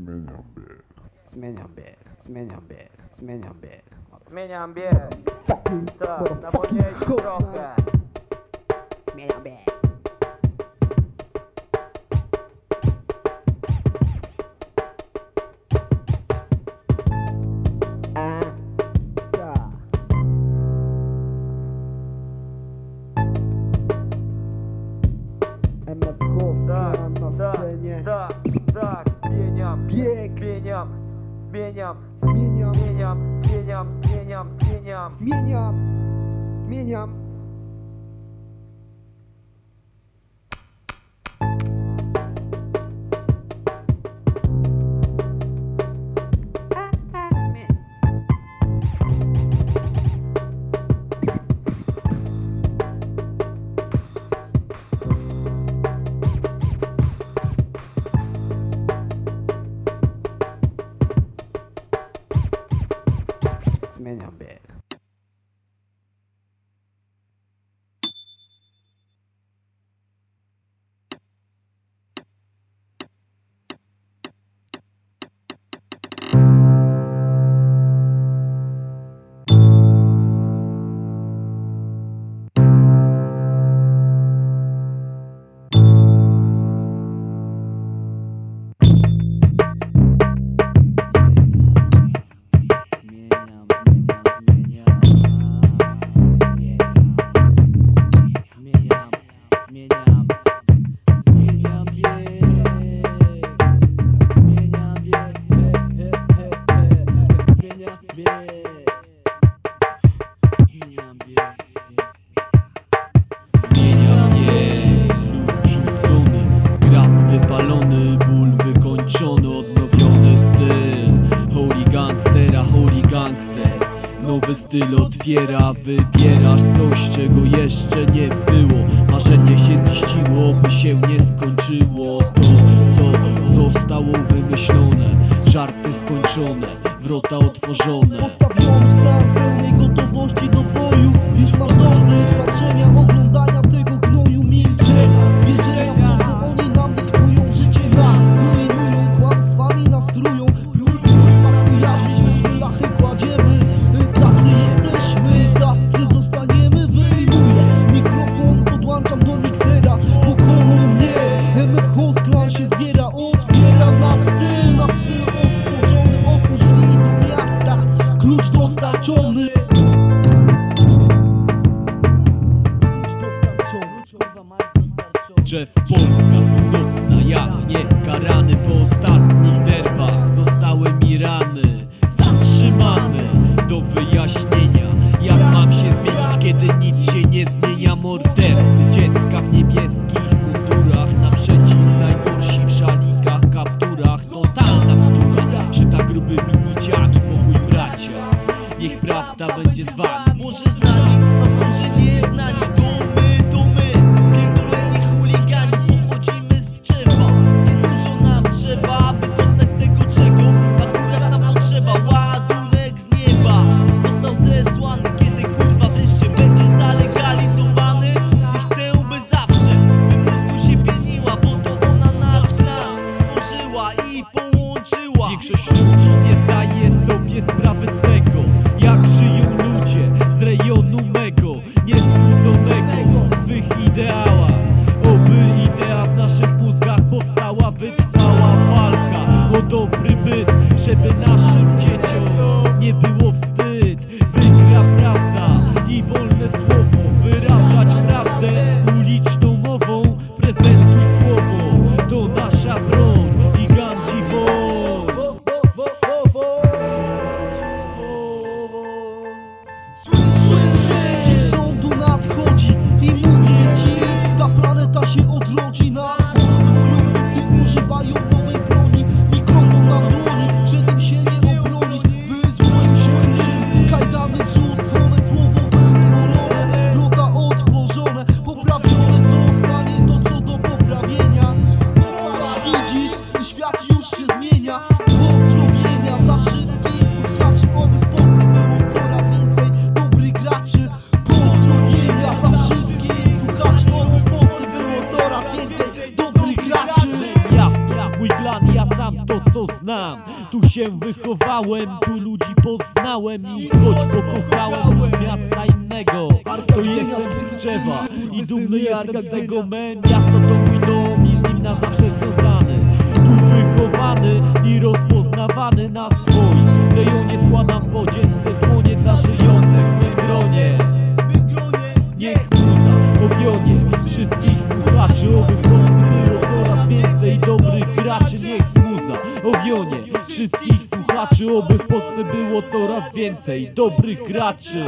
Zmieniam bieg. Zmieniam bieg, zmieniam bieg, zmieniam bieg. Zmieniam bieg. Tak, na wolniejszy trochę. Zmieniam bieg. Zmieniam, zmieniam, zmieniam, zmieniam, zmieniam, zmieniam. zmieniam, zmieniam. Styl otwiera, wybierasz coś czego jeszcze nie było. Marzenie się ziściło, by się nie skończyło. To co zostało wymyślone Żarty skończone, wrota otworzone. Postawiony stan pełnej gotowości do boju. Już mam dosyć patrzenia, Jeff Polska, nocna, ja nie karany. Po ostatnich derwach zostały mi rany Zatrzymany do wyjaśnienia. Jak mam się zmienić, kiedy nic się nie zmienia? Mordercy dziecka w niebieskich mundurach Naprzeciw najgorsi w szalikach, kapturach. Totalna bzdura, że tak grubymi niciami Pokój bracia, niech prawda będzie z wami room. Co znam. Tu się wychowałem, tu ludzi poznałem I choć pokochałem z miasta innego To jestem z i dumny z tego men. Miasto to mój dom i z nim na zawsze związany. Tu wychowany i rozpoznawany na swoim rejonie Składam podzięce dłonie dla żyjących w mym gronie. Niech muza owionie wszystkich słuchaczy Oby w Polsce było coraz więcej dobrych graczy. Niech wszystkich słuchaczy Oby w Polsce było coraz więcej dobrych graczy